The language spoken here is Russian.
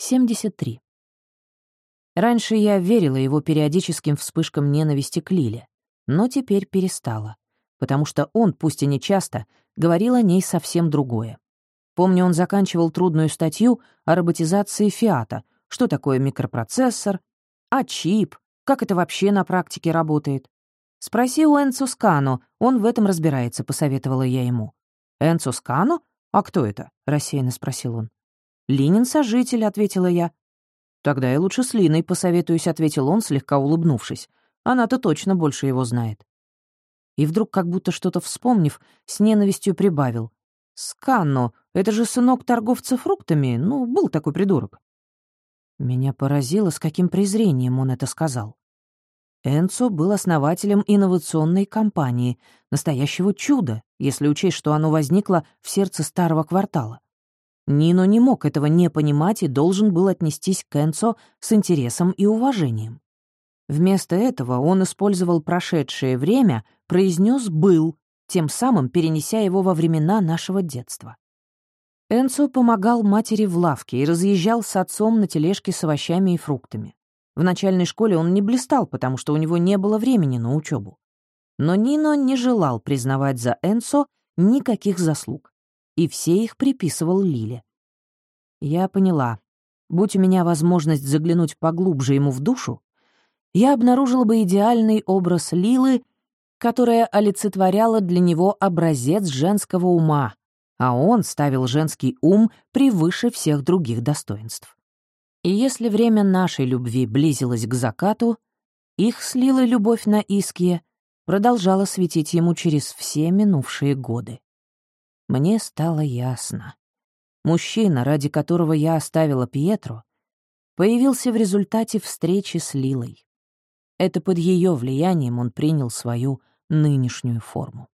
73. Раньше я верила его периодическим вспышкам ненависти к Лиле, но теперь перестала, потому что он, пусть и не часто, говорил о ней совсем другое. Помню, он заканчивал трудную статью о роботизации «Фиата», что такое микропроцессор, а чип, как это вообще на практике работает. «Спроси у Энцо Скано, он в этом разбирается», — посоветовала я ему. «Энцо Скано? А кто это?» — рассеянно спросил он. «Линин сожитель», — ответила я. «Тогда я лучше с Линой посоветуюсь», — ответил он, слегка улыбнувшись. «Она-то точно больше его знает». И вдруг, как будто что-то вспомнив, с ненавистью прибавил. «Сканно, это же сынок торговца фруктами, ну, был такой придурок». Меня поразило, с каким презрением он это сказал. Энцо был основателем инновационной компании, настоящего чуда, если учесть, что оно возникло в сердце старого квартала. Нино не мог этого не понимать и должен был отнестись к Энцо с интересом и уважением. Вместо этого он использовал прошедшее время, произнес «был», тем самым перенеся его во времена нашего детства. Энцо помогал матери в лавке и разъезжал с отцом на тележке с овощами и фруктами. В начальной школе он не блистал, потому что у него не было времени на учебу. Но Нино не желал признавать за Энцо никаких заслуг и все их приписывал Лиле. Я поняла. Будь у меня возможность заглянуть поглубже ему в душу, я обнаружила бы идеальный образ Лилы, которая олицетворяла для него образец женского ума, а он ставил женский ум превыше всех других достоинств. И если время нашей любви близилось к закату, их с Лилой любовь на Иске продолжала светить ему через все минувшие годы. Мне стало ясно. Мужчина, ради которого я оставила Пьетро, появился в результате встречи с Лилой. Это под ее влиянием он принял свою нынешнюю форму.